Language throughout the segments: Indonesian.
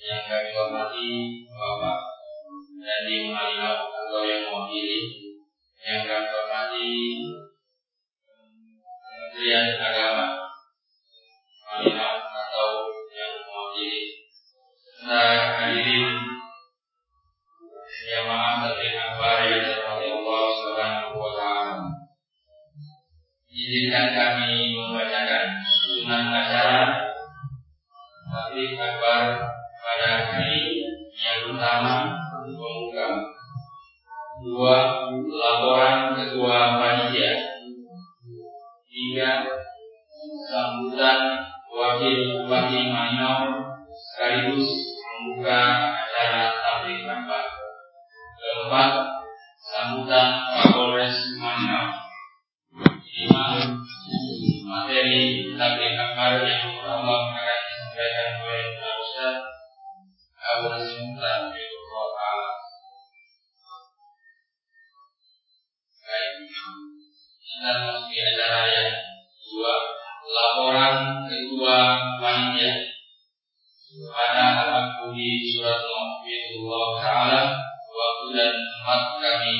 yang kami hormati Bapak Dandi Malino atau yang mewakili yang kami hormati Kementerian Agama Malino atau yang mewakili. Serta Izinkan kami membacakan sunnah acara tabligh akbar pada hari yang pertama membuka dua laporan ketua panitia. Tiga sambutan wakil bupati Manor sekaligus membuka acara tabligh akbar keempat sambutan Kapolres Manor materi tabligh akbar yang pertama akan disampaikan oleh Ustaz Abu masuki acara yang kedua laporan ketua panitia. Pada surat Taala waktu dan tempat kami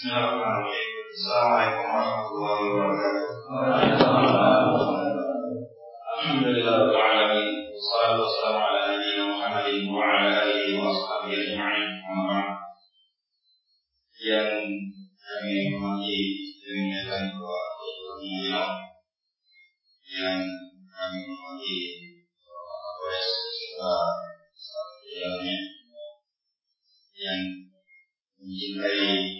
persilakan. Bismillahirrahmanirrahim. Assalamualaikum warahmatullahi wabarakatuh. Alhamdulillahirabbil alamin. Wassalatu wassalamu ala nabiyyina Muhammadin wa ala alihi wa ashabihi ajma'in. Amma ba'd. Yang kami hormati demikian bahwa Beliau yang kami hormati Bapak Kapolres serta staf jalannya yang mencintai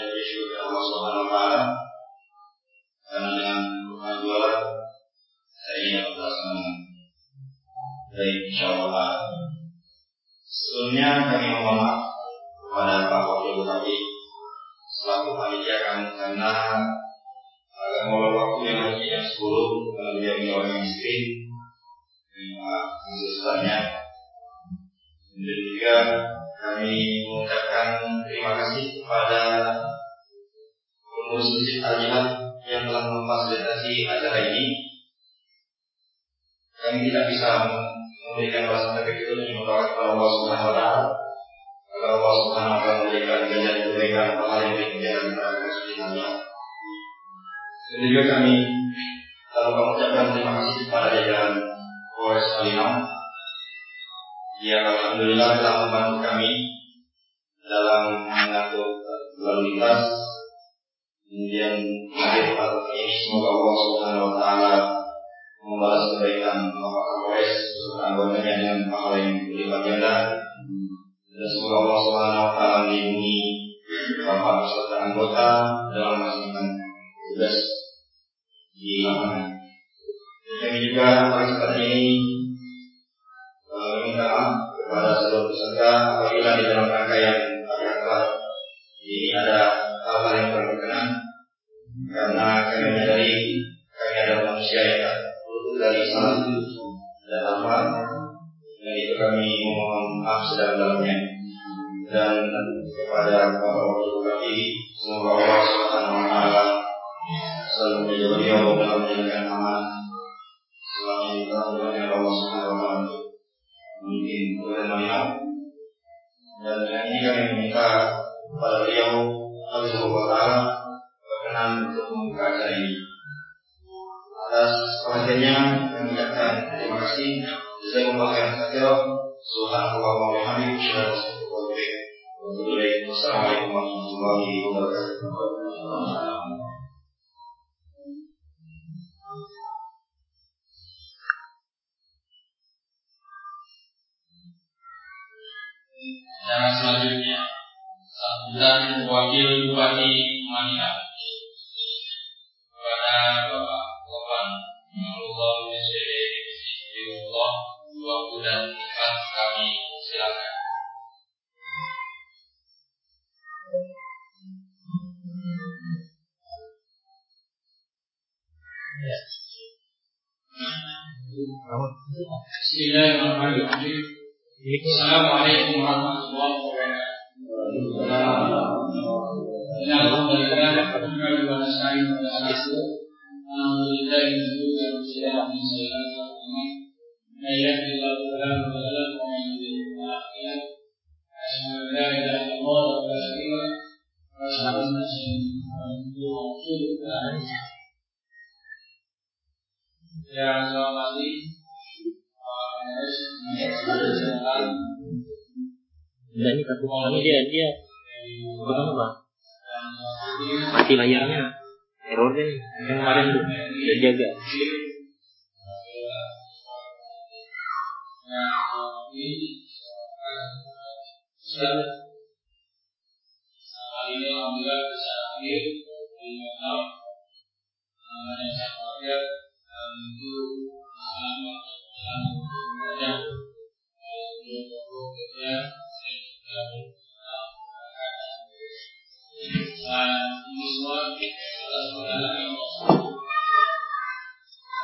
Allah Subhanahu wa taala karena dengan saya ingin berlaksana baik insyaallah. Sebelumnya kami mohon maaf kepada Pak Wakil Bupati selaku panitia kami karena agak molor waktu yang harusnya jam 10 karena beliau ini orang yang miskin. Maaf, susahnya. Dan juga kami mengucapkan terima kasih kepada pengurus masjid Al yang telah memfasilitasi acara ini. Kami tidak bisa memberikan balasan tapi itu hanya berdoa kepada Allah Subhanahu Wa Taala. Agar Allah Subhanahu Wa Taala memberikan ganjaran kebaikan pahala yang diberikan kepada Al Dan juga kami telah mengucapkan terima kasih kepada jajaran Polres Salinau yang alhamdulillah telah membantu kami dalam mengatur lalu lintas kemudian hadir pada ini semoga Allah Subhanahu wa taala membalas kebaikan Bapak Kapolres serta anggotanya dengan pahala yang berlipat ganda dan semoga Allah Subhanahu wa taala melindungi Bapak beserta anggota dalam melaksanakan tugas di lapangan. Kami juga pada kesempatan ini meminta maaf kepada seluruh peserta apabila di dalam rangkaian silakan. Bismillahirrahmanirrahim. Assalamualaikum warahmatullahi wabarakatuh. Alhamdulillah. Alhamdulillah, kami dia dia bukan apa mati layarnya. Errornya yang kemarin tuh udah jaga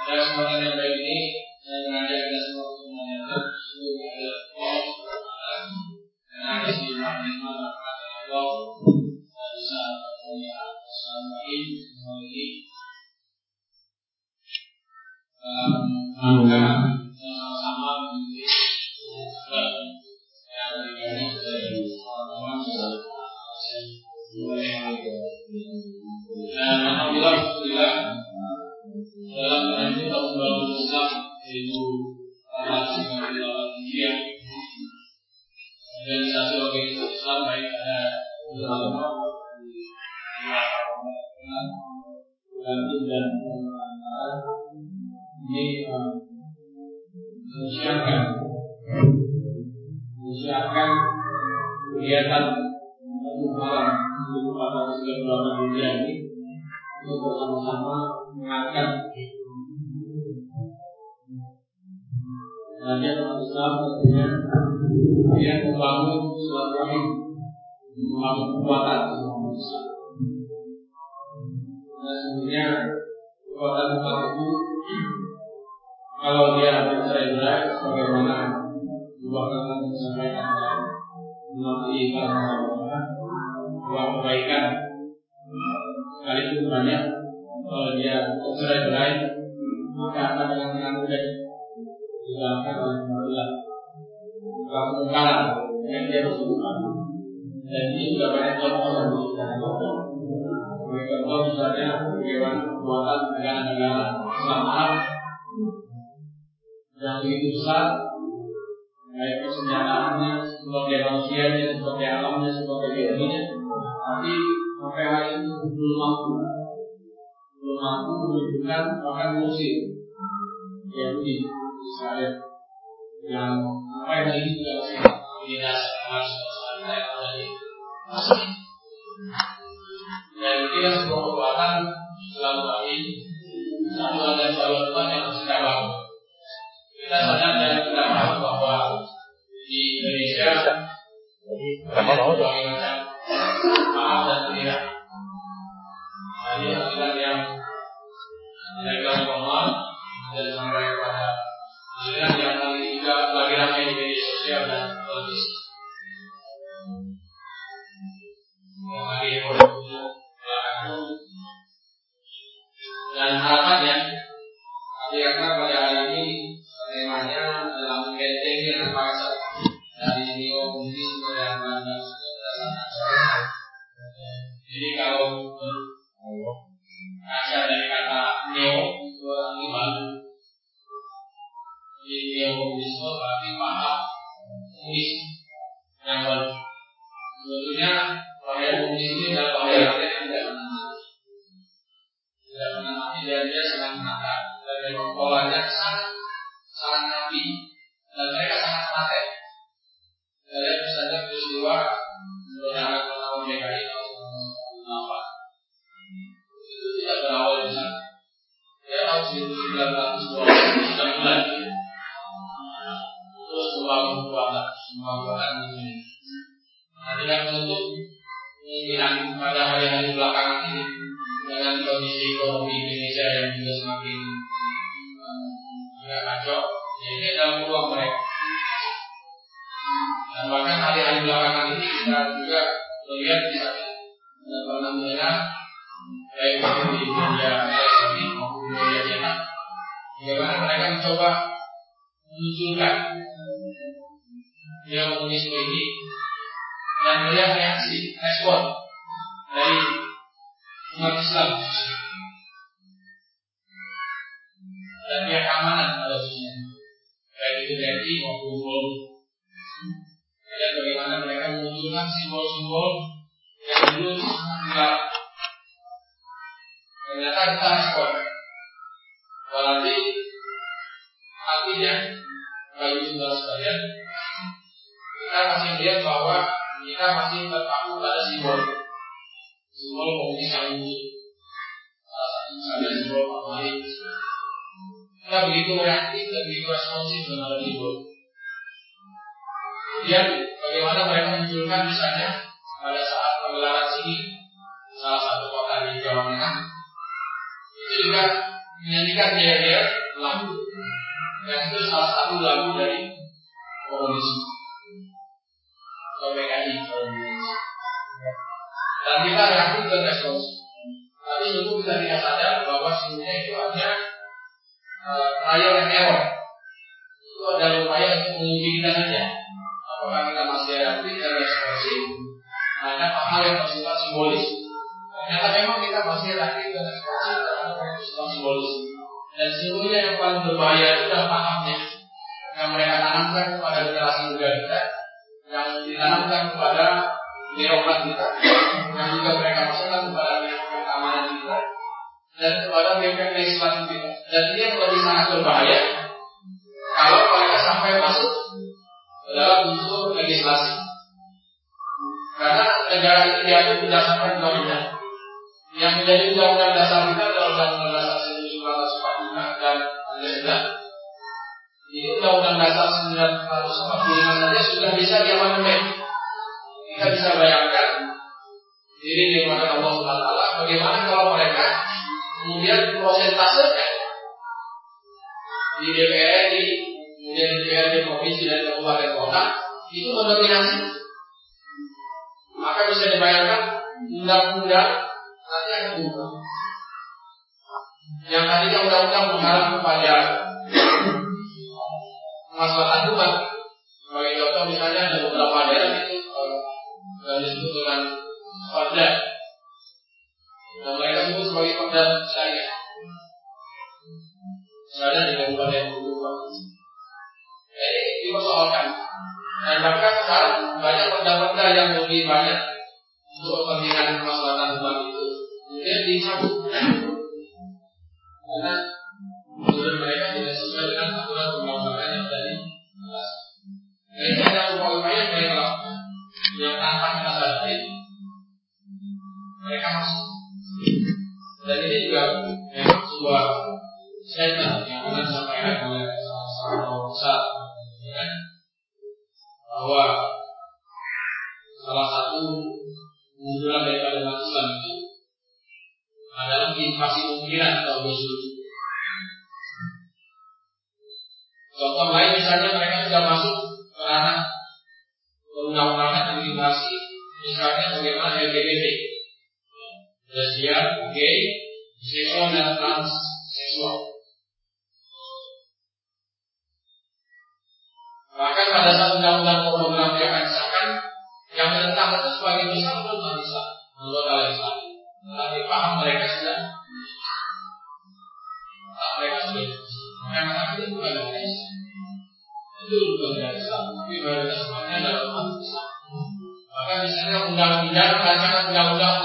Dan kesempatan itu kalau dia bercerai-berai sebagaimana dua kata disampaikan dalam kata dua kebaikan. Sekalipun banyak kalau dia bercerai-berai maka akan dengan mudah dilakukan oleh kematian kalau kemungkaran yang dia bersumpah. Dan ini sudah banyak contoh yang disebutkan contoh misalnya kekuatan negara-negara Islam yang begitu besar baik persenjataannya, daya manusianya, daya alamnya, daya ilmunya tapi sampai hari ini belum mampu. Belum mampu menunjukkan bahkan mengusir Yahudi Israel yang sampai hari ini masih atas yang ada di dan kan sebuah kekuatan selalu kami satu ada jalur Tuhan yang harus kita bangun. Kita sadar dan kita tahu bahwa di Indonesia mau berbagai macam maaf dan tidak. Ini adalah yang legal formal dan sampai kepada Maksudnya yang ini juga lagi ramai di media sosial dan televisi melihat misalnya dan pernah mendengar baik itu di media elektronik maupun di media cetak bagaimana mereka mencoba menunjukkan dia komunisme ini dan melihat reaksi respon dari umat Islam. Dan pihak keamanan pada khususnya baik itu TNI maupun Polri dan bagaimana mereka memunculkan simbol-simbol yang dulu sangat ternyata kita respon. Berarti artinya bagi saudara sekalian kita masih melihat bahwa kita masih terpaku pada simbol. Simbol komunis yang muncul. Salah satu misalnya simbol Pamali kita begitu reaktif dan begitu responsif dengan simbol kemudian bagaimana mereka munculkan misalnya pada saat penggelaran sini salah satu kota di Jawa Tengah itu juga menyanyikan dia lagu yang itu salah satu lagu dari komunisme. Atau PKI dan kita reaktif dan respons tapi sungguh kita tidak sadar bahwa sebenarnya itu hanya trial and error itu adalah upaya untuk menguji kita saja simbolis. Ternyata memang kita masih reaktif dan responsif terhadap simbolis. Dan sesungguhnya yang paling berbahaya adalah pahamnya yang mereka tanamkan kepada generasi muda kita yang ditanamkan kepada birokrat kita yang juga mereka masukkan kepada keamanan kita dan kepada BPM legislatif kita. Dan ini yang lebih sangat berbahaya kalau mereka sampai masuk ke dalam unsur legislasi. Karena negara ini diatur berdasarkan undang-undang yang menjadi undang-undang dasar kita adalah undang-undang dasar 1945 dan Pancasila ini undang-undang dasar 1945 saja sudah bisa diamandemen kita bisa bayangkan diri nikmat Allah SWT bagaimana kalau mereka kemudian prosentasenya di DPR di kemudian di DPRD provinsi dan kabupaten kota itu mendominasi maka bisa dibayangkan undang-undang nanti akan berubah yang tadinya undang-undang mengharap kepada masalah umat sebagai contoh misalnya ada beberapa daerah itu yang disebut dengan perda. Dan mereka sebut sebagai perda syariah. Misalnya di kabupaten Bogor. Jadi dipersoalkan. Dan bahkan perda-perda yang lebih banyak untuk kepentingan kemaslahatan umat itu. Kemudian dicabut besar itu bukan Islam, anggota legislatif. Tapi paham mereka sudah paham mereka sudah mengatakan itu bukan dari Islam. Itu bukan dari Islam, tapi mayoritas semuanya adalah umat Islam. Maka misalnya undang-undang rancangan undang-undang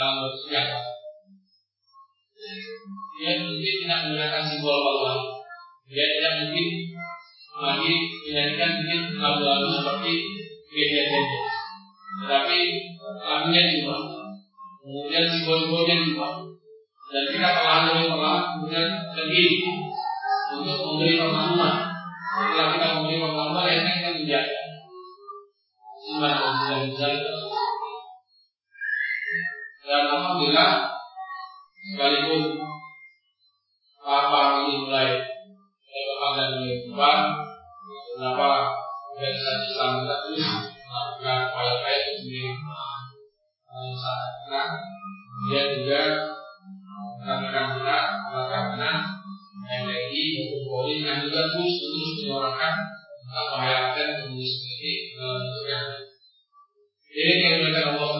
rambut siapa? Dia mungkin tidak menggunakan simbol Allah. Dia tidak mungkin lagi menyanyikan mungkin lagu-lagu seperti media saja. Tetapi lagunya diubah. Kemudian simbol-simbolnya diubah. Dan kita perlahan demi perlahan kemudian tergiri untuk memberi pemahaman. Setelah kita memberi pemahaman, yang kita menjaga. Subhanallah, dan alhamdulillah sekalipun apa ini mulai berkembang dan berkembang beberapa organisasi Islam kita terus melakukan upaya baik di sangat tenang kemudian juga rekan-rekan rekan-rekan MDI maupun Polri yang juga terus terus menyuarakan atau menghayatkan komunis ini eh, yang ini yang diberikan Allah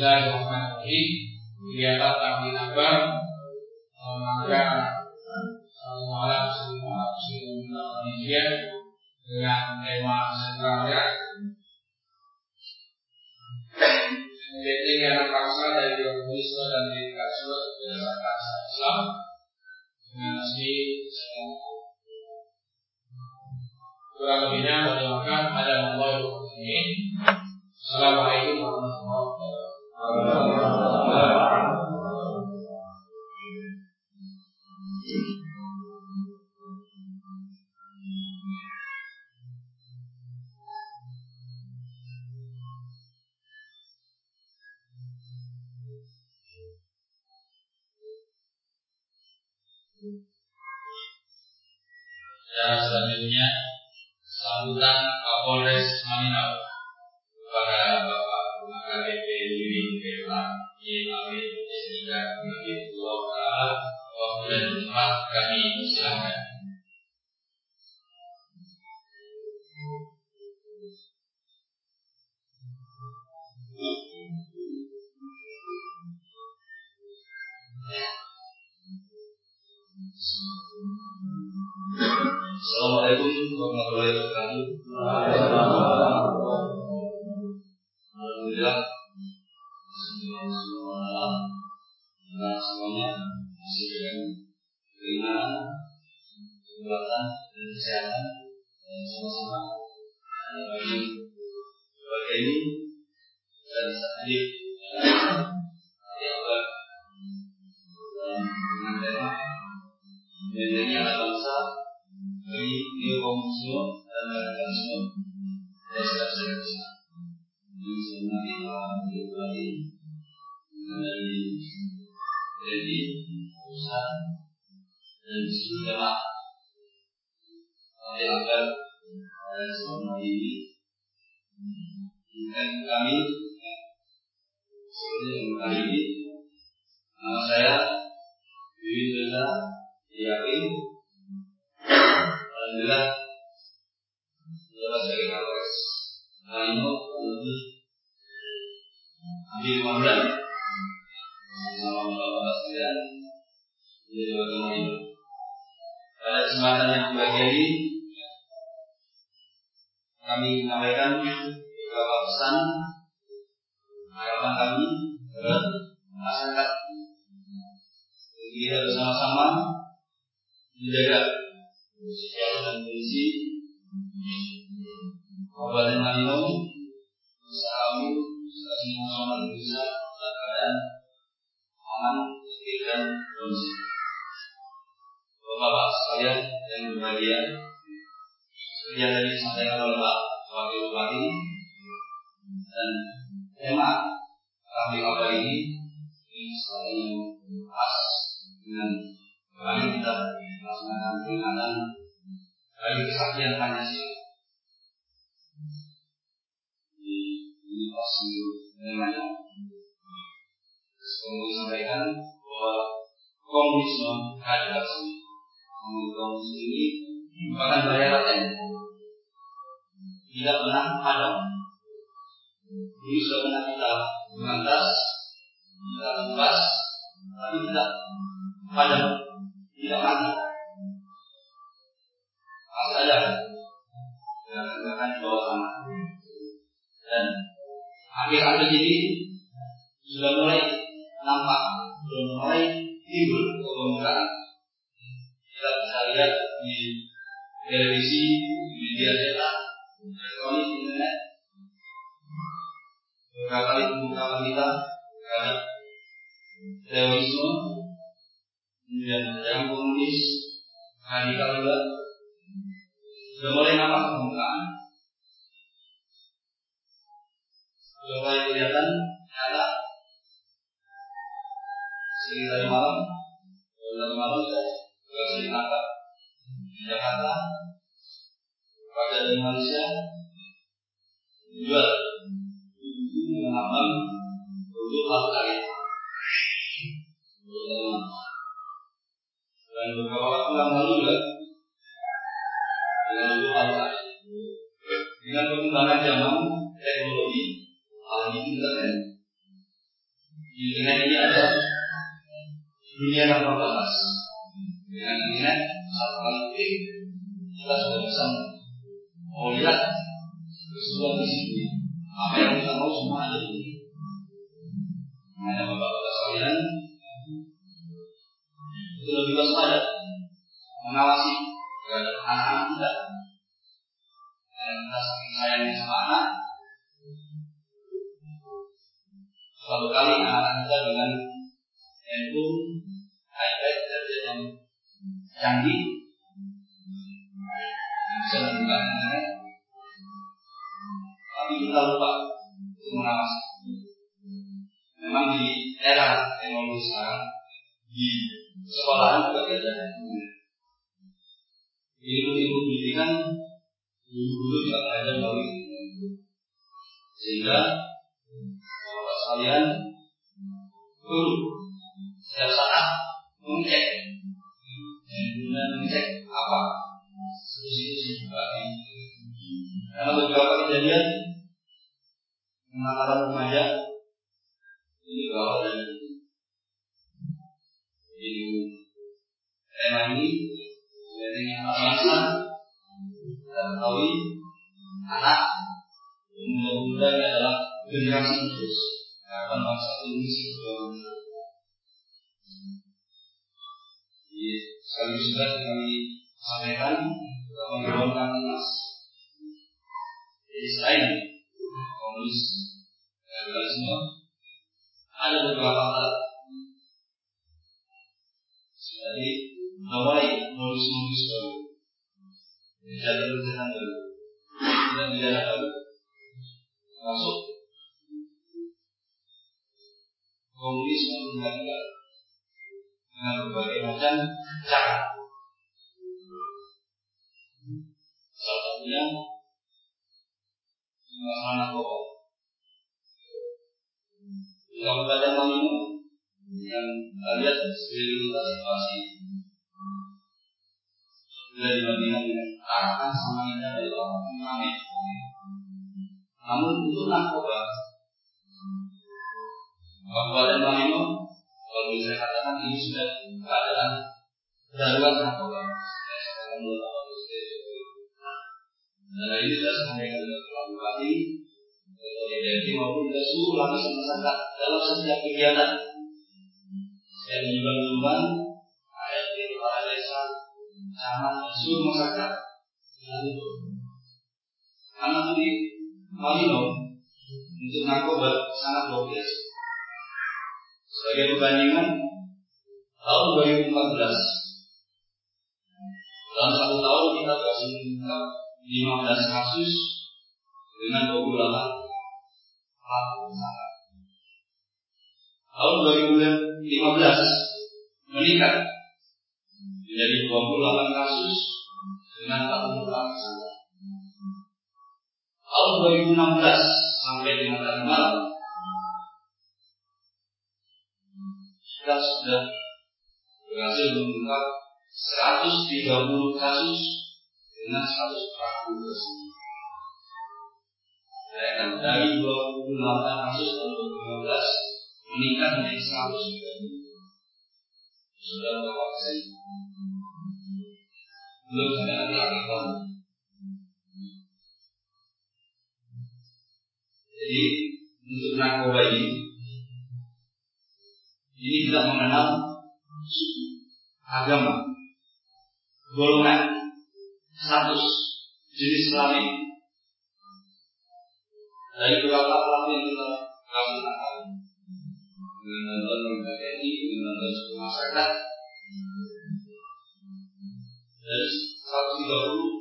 Bismillahirrahmanirrahim. Lihatlah kami nabar eh, maka kami silakan. Assalamualaikum warahmatullahi wabarakatuh. Alhamdulillah. Semua Nah, semuanya masih dengan keimanan, kekuatan, dan kesehatan dan sama-sama bagi keluarga ini dan hadir dianggap dengan tema bentengnya anak bangsa bagi kaum muslim dan radikalisme dan segala sesuatu ini sebenarnya dari dari dari usaha dan seluruh tapi agar selama ini dan kami nama saya Yakin lebih sama bapak sekalian menjadi warga Malino pada kesempatan yang berbahagia ini kami menyampaikan beberapa pesan harapan kami kepada masyarakat kita bersama-sama menjaga kesehatan dan kondisi Kabupaten kami kita semua sama bisa dalam keadaan aman, dan kondusif. Bapak-bapak sekalian yang berbahagia, seperti yang tadi disampaikan oleh Pak Wakil Bupati dan tema kami apa ini ini selalu pas dengan kami kita melaksanakan peringatan hari kesaktian Pancasila di pas temanya Semoga disampaikan bahwa komunisme radikalisme komunisme merupakan bahaya laten tidak pernah padam ini sudah pernah kita mengantas kita lepas tapi tidak padam tidak mati masih ada gerakan-gerakan di bawah sana dan akhir-akhir ini sudah mulai nampak sudah mulai timbul kebanggaan kita bisa lihat di televisi media cetak elektronik internet. Beberapa kali pengungkapan kita terhadap terorisme kemudian yang komunis radikal juga. Sudah mulai nampak pembukaan. Sudah mulai kelihatan nyata sekitar malam bulan malam saya sering nampak di Jakarta pada dari Malaysia jual. Menambang untuk hal kalian dan beberapa waktu yang lalu juga dengan untuk dengan perkembangan zaman teknologi hal ini internet di ini ada dunia tanpa batas dengan internet satu kali kita sudah bisa melihat sebuah visi apa yang kita mau semua ada di sini hanya bapak-bapak sekalian itu lebih waspada mengawasi terhadap anak-anak kita dan saking sayangnya sama anak suatu kali anak-anak kita dengan handphone, iPad, yang canggih. Bisa internet tapi kita lupa untuk mengawasi memang di era teknologi sekarang di sekolahan juga diajarkan ilmu-ilmu pendidikan guru-guru juga belajar melalui sehingga bapak sekalian guru setiap saat mengecek dan mengecek apa situs-situs buka karena beberapa kejadian mengatakan remaja ini berawal dari di tema ini bangsa kita ketahui anak muda-muda adalah generasi terus kapan masa misi perjuangan Jadi sekali sudah kami sampaikan kita mengirimkan tunas. Jadi selain komunis radikalisme ada beberapa hal jadi mulai modus-modus baru. Kejahatan-kejahatan baru. Dan pidana baru. Masuk komunisme radikal dengan berbagai macam cara. Salah satunya masalah narkoba. Di Kabupaten Maluku yang lihat sekeliling situasi sudah dibandingkan dengan arahan sama kita dari orang ramai. Namun untuk narkoba Kabupaten Maluku kalau bisa katakan ini sudah keadaan darurat narkoba. Dan ini sudah maupun masyarakat dalam setiap kegiatan ayat dari para desa, masyarakat dengan itu. Karena Malino untuk narkoba sangat luar biasa. Sebagai perbandingan tahun 2014 dalam satu tahun kita berhasil mengungkap 15 kasus dengan 28 pelaku. Tahun 2015 meningkat menjadi 28 kasus dengan 44 tersangka. Tahun 2016 sampai dengan tadi kita sudah berhasil mengungkap 130 kasus dengan 100 pelaku tersebut. Dari 28 kasus tahun 2015 meningkat menjadi 130. Sudah berapa persen? Belum akhir tahun. Jadi untuk narkoba ini ini tidak mengenal suku, agama, golongan, status, jenis kelamin. Dari beberapa pelaku yang kita kami tangkap dengan KPI, dengan bantuan suku masyarakat, dari 130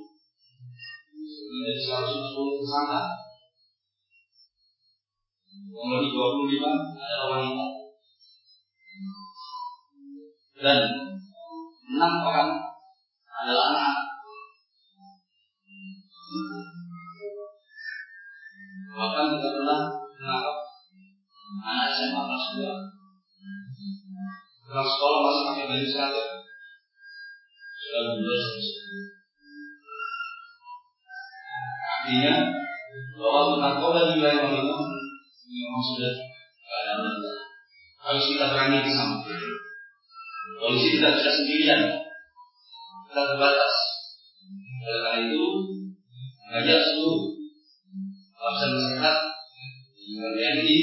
menjadi 140 tersangka. Nomor 25 adalah wanita dan enam orang adalah anak. Bahkan kita pernah menangkap anak SMA kelas dua. Kelas sekolah masih pakai baju seragam. Sudah lulus. Artinya bahwa narkoba di wilayah Malino memang sudah keadaan harus kita berani bersama. Polisi tidak bisa sendirian. Kita terbatas. Oleh karena itu, mengajak seluruh lapisan masyarakat, TNI,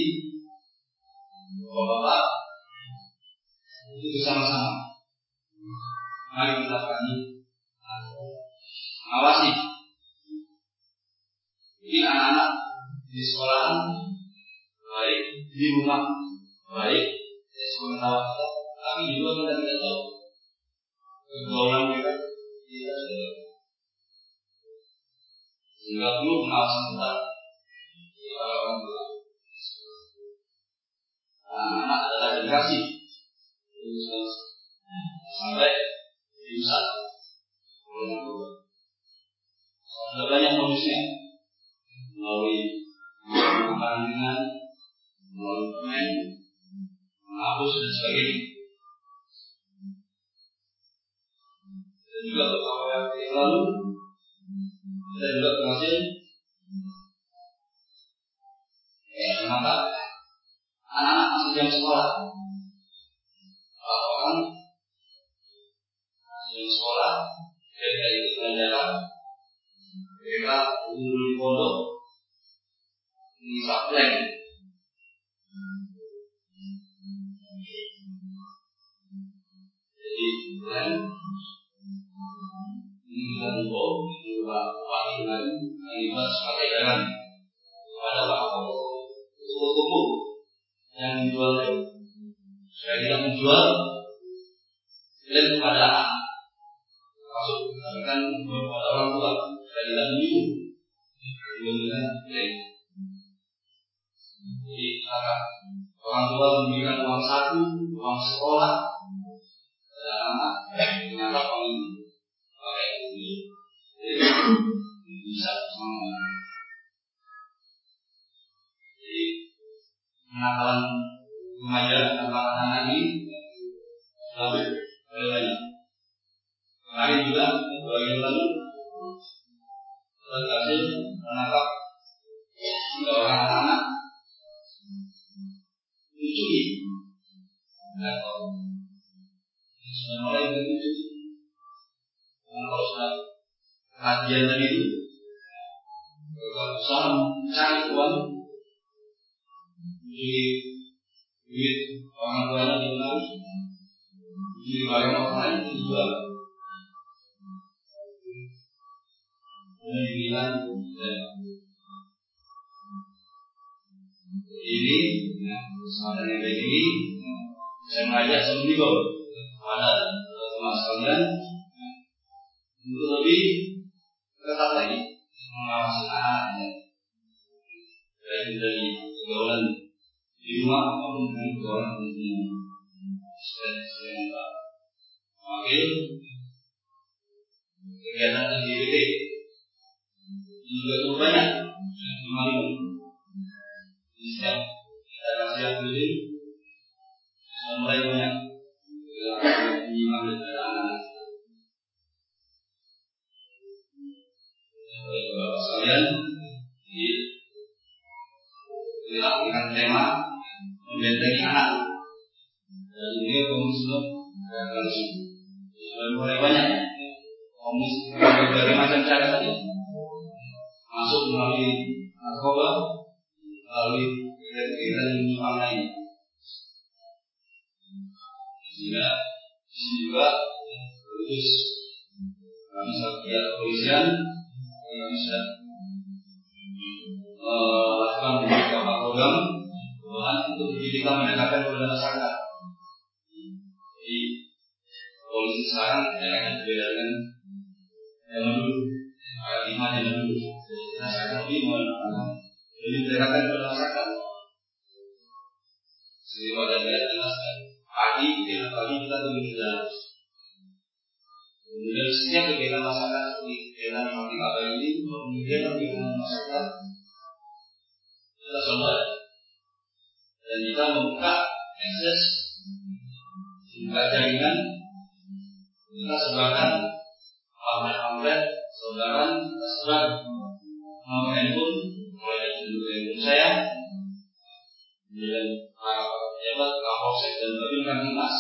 bapak-bapak, itu bersama-sama. Mari kita berani mengawasi. Ini anak-anak di sekolah, baik di rumah, baik di sekolah saya tidak menjual dan kepada masuk katakan kepada orang tua saya tidak jadi orang tua memberikan uang saku uang sekolah pada anak ternyata pakai ini? Bisa sama jadi remaja kenakalan anak ini lalu banyak kemarin juga dua yang lalu berhasil menangkap tiga orang anak mencuri atau sudah mulai mencuri kalau sudah kajian tadi itu kita mencari uang mencuri duit orang tuanya di barang orang lain dijual dibilang ini yang baik ini pada teman sekalian. Untuk lebih ketat lagi mengawasi baik dari pergaulan di dari pergaulan tentunya selain Pak Wakil kegiatan LGBT juga cukup banyak Maluku di setiap kasih. aktivitas sudah mulai banyak di dilakukan tema membentengi anak dan komunisme dan sudah mulai banyak. Komunisme berbagai macam cara tadi masuk melalui narkoba melalui kegiatan penyimpangan lain. Sehingga juga khusus kami sebagai kepolisian kami sudah melakukan beberapa program bahkan untuk kita mendekatkan kepada masyarakat jadi polisi sekarang daerahnya berbeda dengan yang dulu. Paradigma yang dulu. Kita sekarang lebih menggunakan lebih mendekatkan kepada masyarakat jadi pada dia jelaskan pagi kegiatan pagi kita di jalan kemudian setiap kegiatan masyarakat seperti kegiatan pagi kabar ini kemudian kegiatan masyarakat kita coba dan kita membuka akses membuka jaringan kita sebarkan pamflet-pamflet sebaran kita sebar nomor handphone mulai dari handphone saya. Kemudian para pejabat kapolsek dan babin mas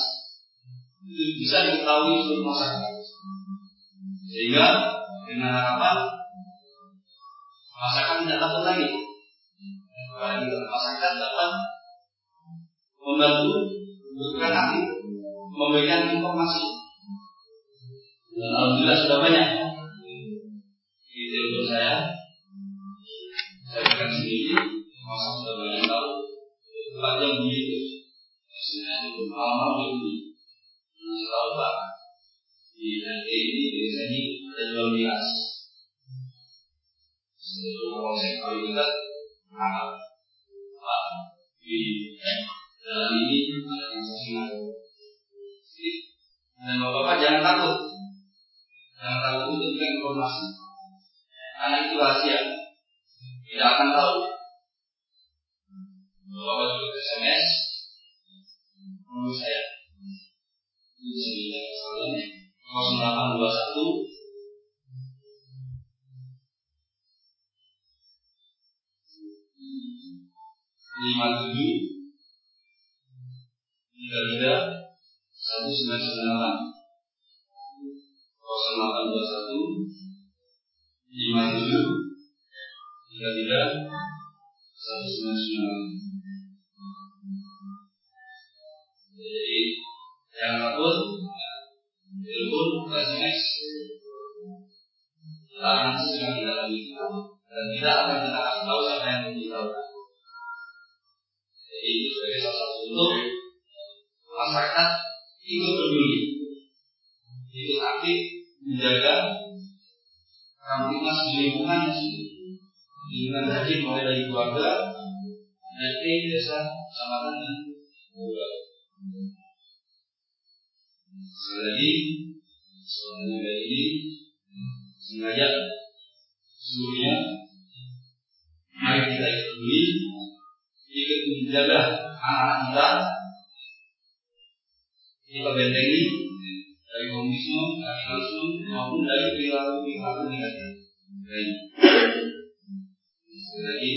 itu bisa diketahui seluruh masyarakat sehingga dengan harapan masyarakat tidak takut lagi. Apalagi masyarakat dapat membantu bukan aktif memberikan informasi. Dan alhamdulillah sudah banyak di telepon saya. Saya berikan sendiri masa sudah banyak tahu. Empat jam begitu. Itu malam ngasih tahu pak. Di NT ini di ini ada jual miras seluruh dekat anak pak di dalam ini ada dan bapak-bapak jangan takut. Jangan takut untuk memberikan informasi. Karena itu rahasia. Tidak akan tahu. Bapak juga SMS. Menurut saya itu bisa dilihat sekalian 0821 lima tujuh tiga tiga satu sembilan sembilan kosong delapan dua satu lima tujuh tiga tidak satu sembilan sembilan jadi yang rapun telepon SMS tangan akan tidak lagi dan tidak akan kita kasih tahu siapa yang memberitahukan jadi sebagai salah satu bentuk masyarakat ikut peduli, ikut aktif menjaga di lingkungan lingkungan tadi mulai dari keluarga, RT, desa, kecamatan dan kabupaten. Sekali lagi, soalnya ini sengaja seluruhnya mari kita ikut peduli ikut menjaga anak kita kita bentengi dari komunisme, radikalisme maupun dari perilaku perilaku negatif. Baik. Sekali lagi,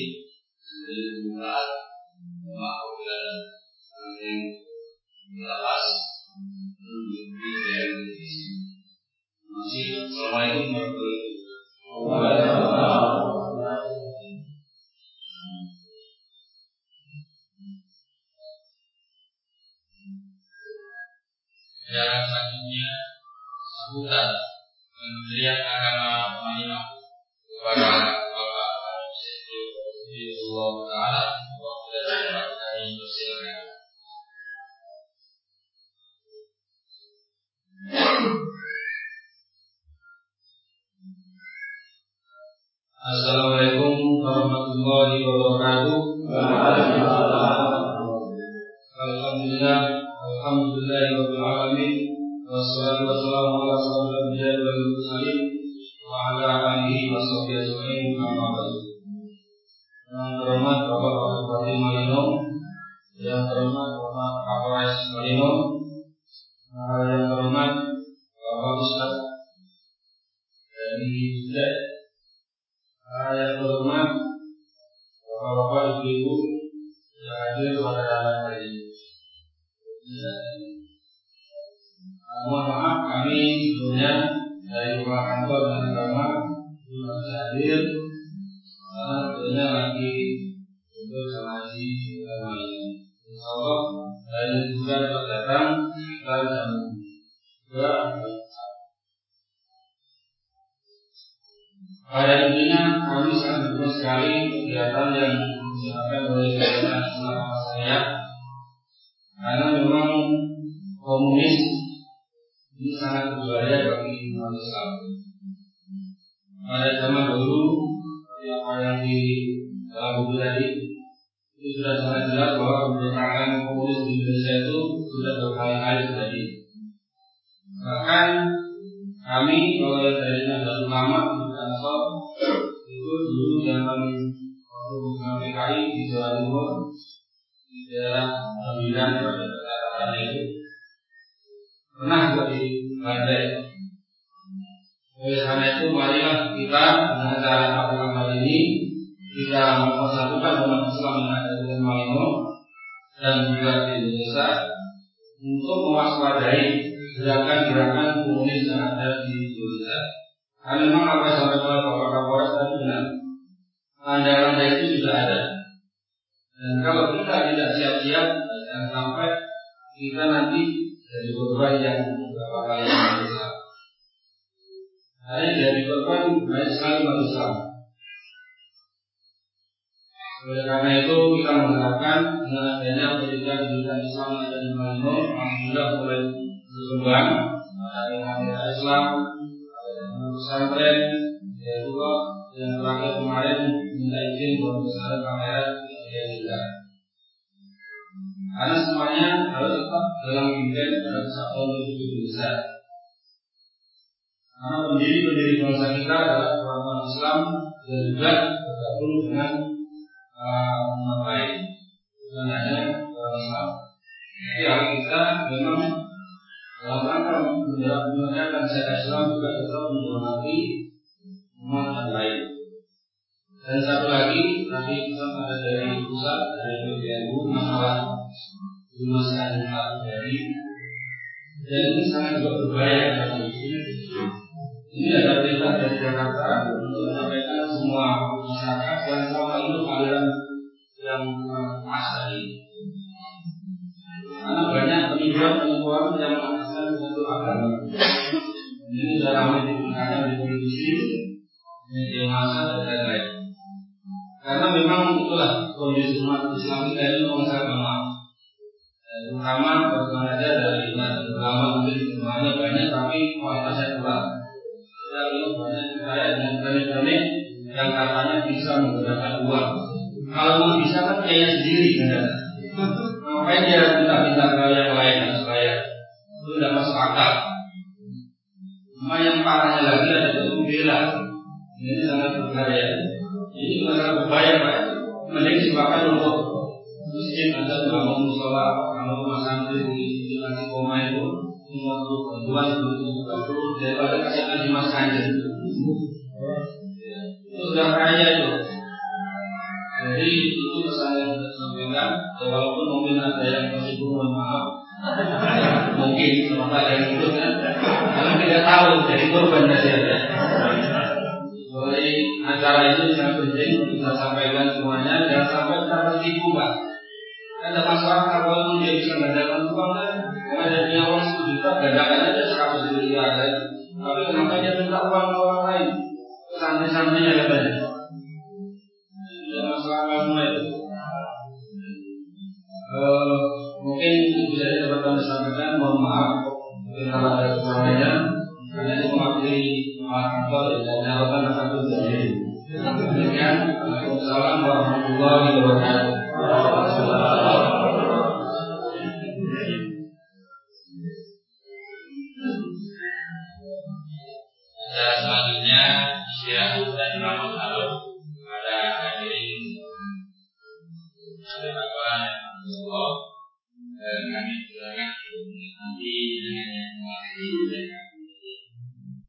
dari pembukaan maaf bila yang lepas Assalamualaikum warahmatullahi wabarakatuh. Yang selanjutnya sambutan Kementerian Agama Manila kepada Bapak Allah Taala waktu dan kami persilakan. Assalamualaikum warahmatullahi wabarakatuh. Alhamdulillah, الحمد لله رب العالمين والصلاة والسلام على dulu zaman waktu bukan PKI di Jawa Sembilan pada itu pernah karena kita dengan cara ini kita mempersatukan umat Islam yang ada di Malino dan juga di Indonesia untuk mewaspadai gerakan-gerakan komunis yang ada di Indonesia. Karena memang apa yang sampai kita nanti jadi korban yang beberapa kali besar. Hari jadi korban banyak sekali Islam. Oleh karena itu kita mengharapkan dengan adanya pendidikan-pendidikan Islam yang ada di Malino, alhamdulillah mulai berkembang ada yang Islam, ada yang pesantren, dan juga yang terakhir kemarin minta izin buat besaran kamera yang juga. Karena semuanya harus tetap dalam bimbingan pada kesatuan menuju Indonesia. Karena pendiri-pendiri bangsa kita adalah orang-orang Islam dan juga bergabung dengan umat lain. Bukan hanya orang Islam. Jadi hal kita memang dalam rangka menegakkan syariat Islam juga tetap menghormati umat yang lain. Dan satu lagi, tadi kita ada dari pusat dari PBNU masalah sakit terjadi. Dan ini sangat juga berbahaya Ini ada perintah dari Jakarta untuk menyampaikan semua masyarakat dan selama ini aliran nasi koma itu semua untuk bantuan untuk daripada kasih di mas kanjeng.